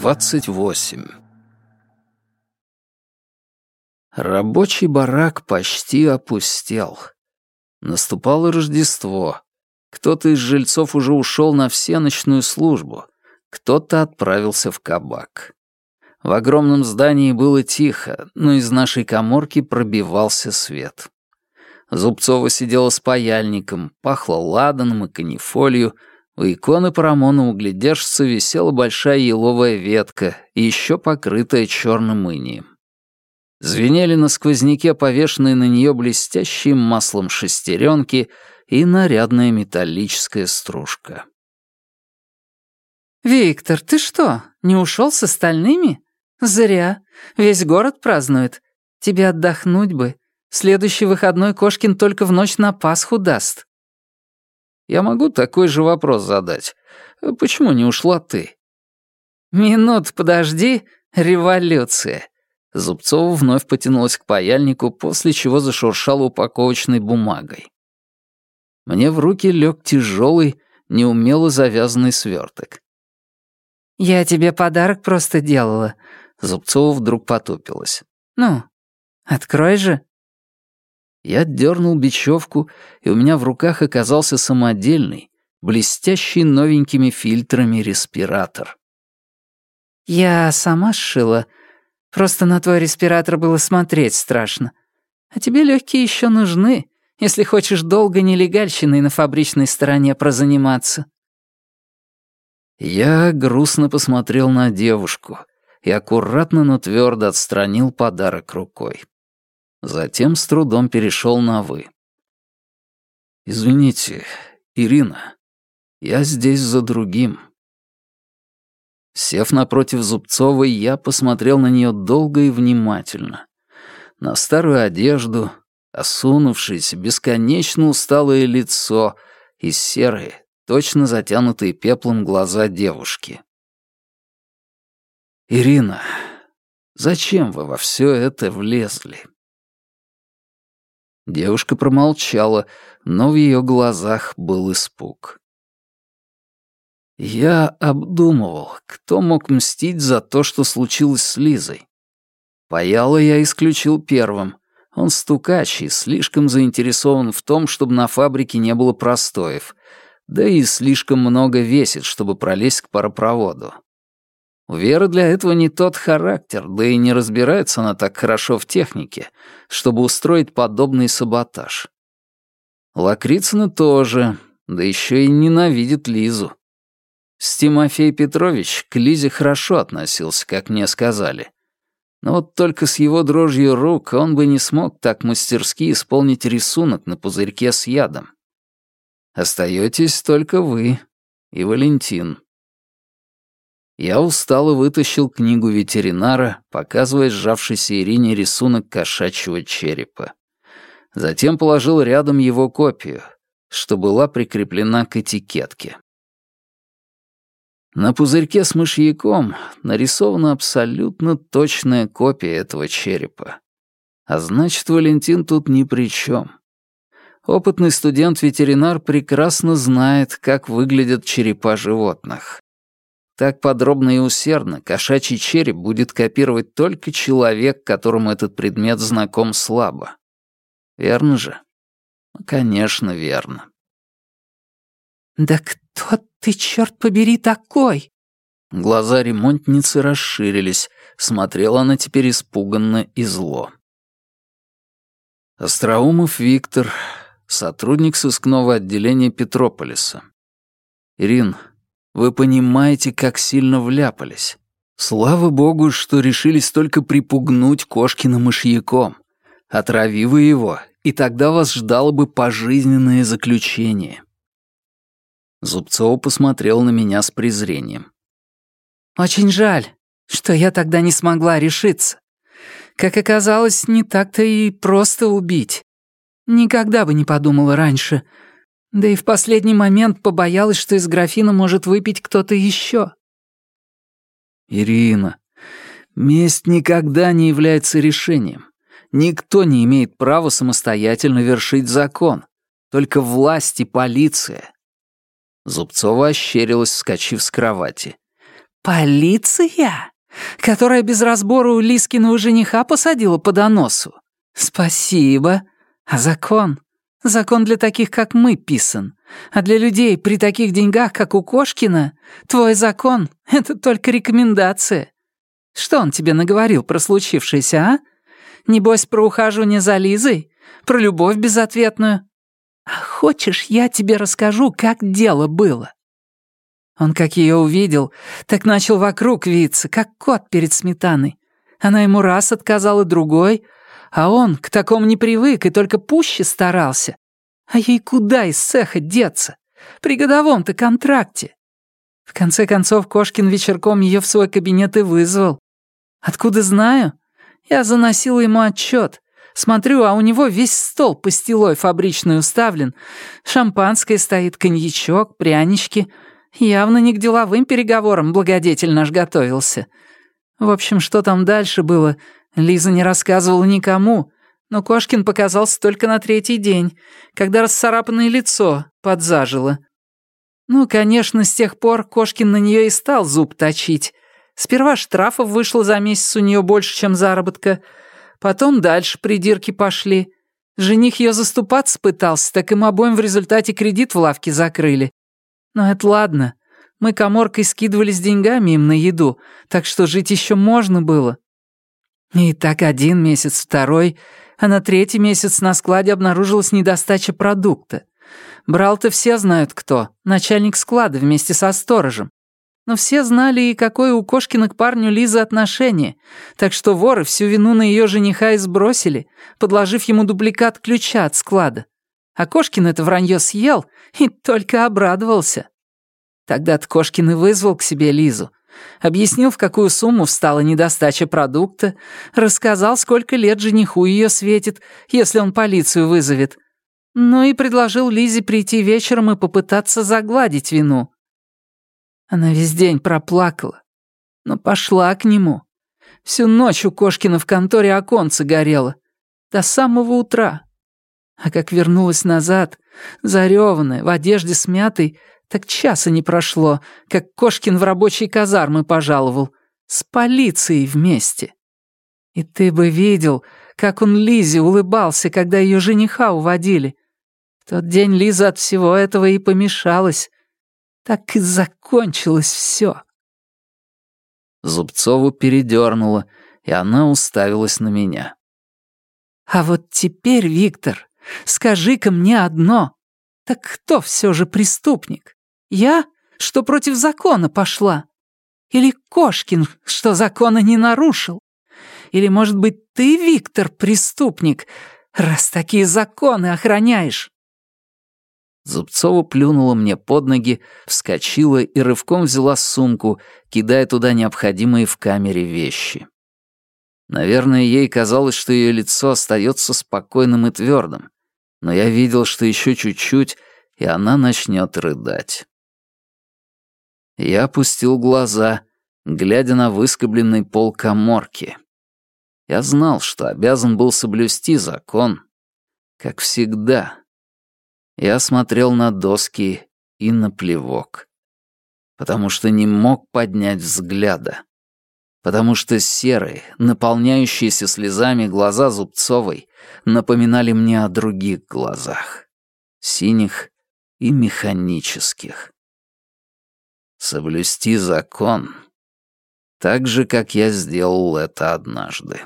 28 Рабочий барак почти опустел. Наступало Рождество. Кто-то из жильцов уже ушел на всеночную службу, кто-то отправился в кабак. В огромном здании было тихо, но из нашей коморки пробивался свет. Зубцова сидела с паяльником, пахло ладаном и канифолью, у иконы Парамона углядешься висела большая еловая ветка, еще покрытая черным инием. Звенели на сквозняке повешенные на нее блестящие маслом шестеренки и нарядная металлическая стружка. «Виктор, ты что, не ушел с остальными? Зря. Весь город празднует. Тебе отдохнуть бы. Следующий выходной Кошкин только в ночь на Пасху даст». Я могу такой же вопрос задать. Почему не ушла ты? Минут, подожди, революция. Зубцова вновь потянулась к паяльнику, после чего зашуршала упаковочной бумагой. Мне в руки лег тяжелый, неумело завязанный сверток. «Я тебе подарок просто делала». Зубцова вдруг потупилась. «Ну, открой же». Я дернул бечевку, и у меня в руках оказался самодельный, блестящий новенькими фильтрами респиратор. «Я сама сшила. Просто на твой респиратор было смотреть страшно. А тебе легкие еще нужны, если хочешь долго нелегальщиной на фабричной стороне прозаниматься». Я грустно посмотрел на девушку и аккуратно, но твердо отстранил подарок рукой. Затем с трудом перешел на «вы». «Извините, Ирина, я здесь за другим». Сев напротив Зубцовой, я посмотрел на нее долго и внимательно. На старую одежду, осунувшееся, бесконечно усталое лицо и серые, точно затянутые пеплом глаза девушки. «Ирина, зачем вы во все это влезли?» Девушка промолчала, но в ее глазах был испуг. Я обдумывал, кто мог мстить за то, что случилось с Лизой. Паяла я исключил первым. Он стукач и слишком заинтересован в том, чтобы на фабрике не было простоев, да и слишком много весит, чтобы пролезть к паропроводу. У Веры для этого не тот характер, да и не разбирается она так хорошо в технике, чтобы устроить подобный саботаж. Лакрицына тоже, да еще и ненавидит Лизу. С Тимофей Петрович к Лизе хорошо относился, как мне сказали. Но вот только с его дрожью рук он бы не смог так мастерски исполнить рисунок на пузырьке с ядом. Остаетесь только вы и Валентин. Я устало вытащил книгу ветеринара, показывая сжавшейся Ирине рисунок кошачьего черепа. Затем положил рядом его копию, что была прикреплена к этикетке. На пузырьке с мышьяком нарисована абсолютно точная копия этого черепа. А значит, Валентин тут ни при чем. Опытный студент-ветеринар прекрасно знает, как выглядят черепа животных. Так подробно и усердно кошачий череп будет копировать только человек, которому этот предмет знаком слабо. Верно же? Ну, конечно, верно. «Да кто ты, черт побери, такой?» Глаза ремонтницы расширились, смотрела она теперь испуганно и зло. Остроумов Виктор, сотрудник сыскного отделения Петрополиса. Ирин, вы понимаете, как сильно вляпались. Слава богу, что решились только припугнуть Кошкина мышьяком. Отрави вы его, и тогда вас ждало бы пожизненное заключение. Зубцова посмотрел на меня с презрением. «Очень жаль, что я тогда не смогла решиться. Как оказалось, не так-то и просто убить. Никогда бы не подумала раньше, да и в последний момент побоялась, что из графина может выпить кто-то еще. «Ирина, месть никогда не является решением. Никто не имеет права самостоятельно вершить закон. Только власть и полиция». Зубцова ощерилась, вскочив с кровати. «Полиция? Которая без разбора у Лискиного жениха посадила по доносу? Спасибо. А закон? Закон для таких, как мы, писан. А для людей при таких деньгах, как у Кошкина, твой закон — это только рекомендация. Что он тебе наговорил про случившееся, а? Небось, про ухаживание за Лизой? Про любовь безответную? А хочешь, я тебе расскажу, как дело было?» Он, как ее увидел, так начал вокруг виться, как кот перед сметаной. Она ему раз отказала другой, а он к такому не привык и только пуще старался. А ей куда из цеха деться? При годовом-то контракте. В конце концов, Кошкин вечерком ее в свой кабинет и вызвал. Откуда знаю? Я заносил ему отчет. Смотрю, а у него весь стол пастилой фабричный уставлен. Шампанское стоит, коньячок, прянички. Явно не к деловым переговорам благодетель наш готовился. В общем, что там дальше было, Лиза не рассказывала никому, но Кошкин показался только на третий день, когда расцарапанное лицо подзажило. Ну, конечно, с тех пор Кошкин на нее и стал зуб точить. Сперва штрафов вышло за месяц у нее больше, чем заработка. Потом дальше придирки пошли. Жених ее заступаться пытался, так им обоим в результате кредит в лавке закрыли. Но это ладно. Мы коморкой скидывались деньгами им на еду, так что жить еще можно было. И так один месяц, второй, а на третий месяц на складе обнаружилась недостача продукта. Брал-то все знают кто, начальник склада вместе со сторожем. Но все знали и какое у Кошкина к парню Лизы отношение, так что воры всю вину на ее жениха и сбросили, подложив ему дубликат ключа от склада. А Кошкин это вранье съел и только обрадовался. Тогда-то Кошкин и вызвал к себе Лизу, Объяснил, в какую сумму встала недостача продукта, рассказал, сколько лет жениху ее светит, если он полицию вызовет. Ну и предложил Лизе прийти вечером и попытаться загладить вину. Она весь день проплакала, но пошла к нему. Всю ночь у Кошкина в конторе оконце горело. До самого утра. А как вернулась назад, зареванная, в одежде смятой, так часа не прошло, как Кошкин в рабочие казармы пожаловал. С полицией вместе. И ты бы видел, как он Лизе улыбался, когда ее жениха уводили. В тот день Лиза от всего этого и помешалась. Так и закончилось все. Зубцову передернуло, и она уставилась на меня. «А вот теперь, Виктор, скажи-ка мне одно. Так кто все же преступник? Я, что против закона пошла? Или Кошкин, что закона не нарушил? Или, может быть, ты, Виктор, преступник, раз такие законы охраняешь?» Зубцова плюнула мне под ноги, вскочила и рывком взяла сумку, кидая туда необходимые в камере вещи. Наверное, ей казалось, что ее лицо остается спокойным и твердым, но я видел, что еще чуть-чуть, и она начнет рыдать. Я опустил глаза, глядя на выскобленный пол коморки. Я знал, что обязан был соблюсти закон, как всегда. Я смотрел на доски и на плевок, потому что не мог поднять взгляда, потому что серые, наполняющиеся слезами глаза Зубцовой напоминали мне о других глазах, синих и механических соблюсти закон, так же, как я сделал это однажды.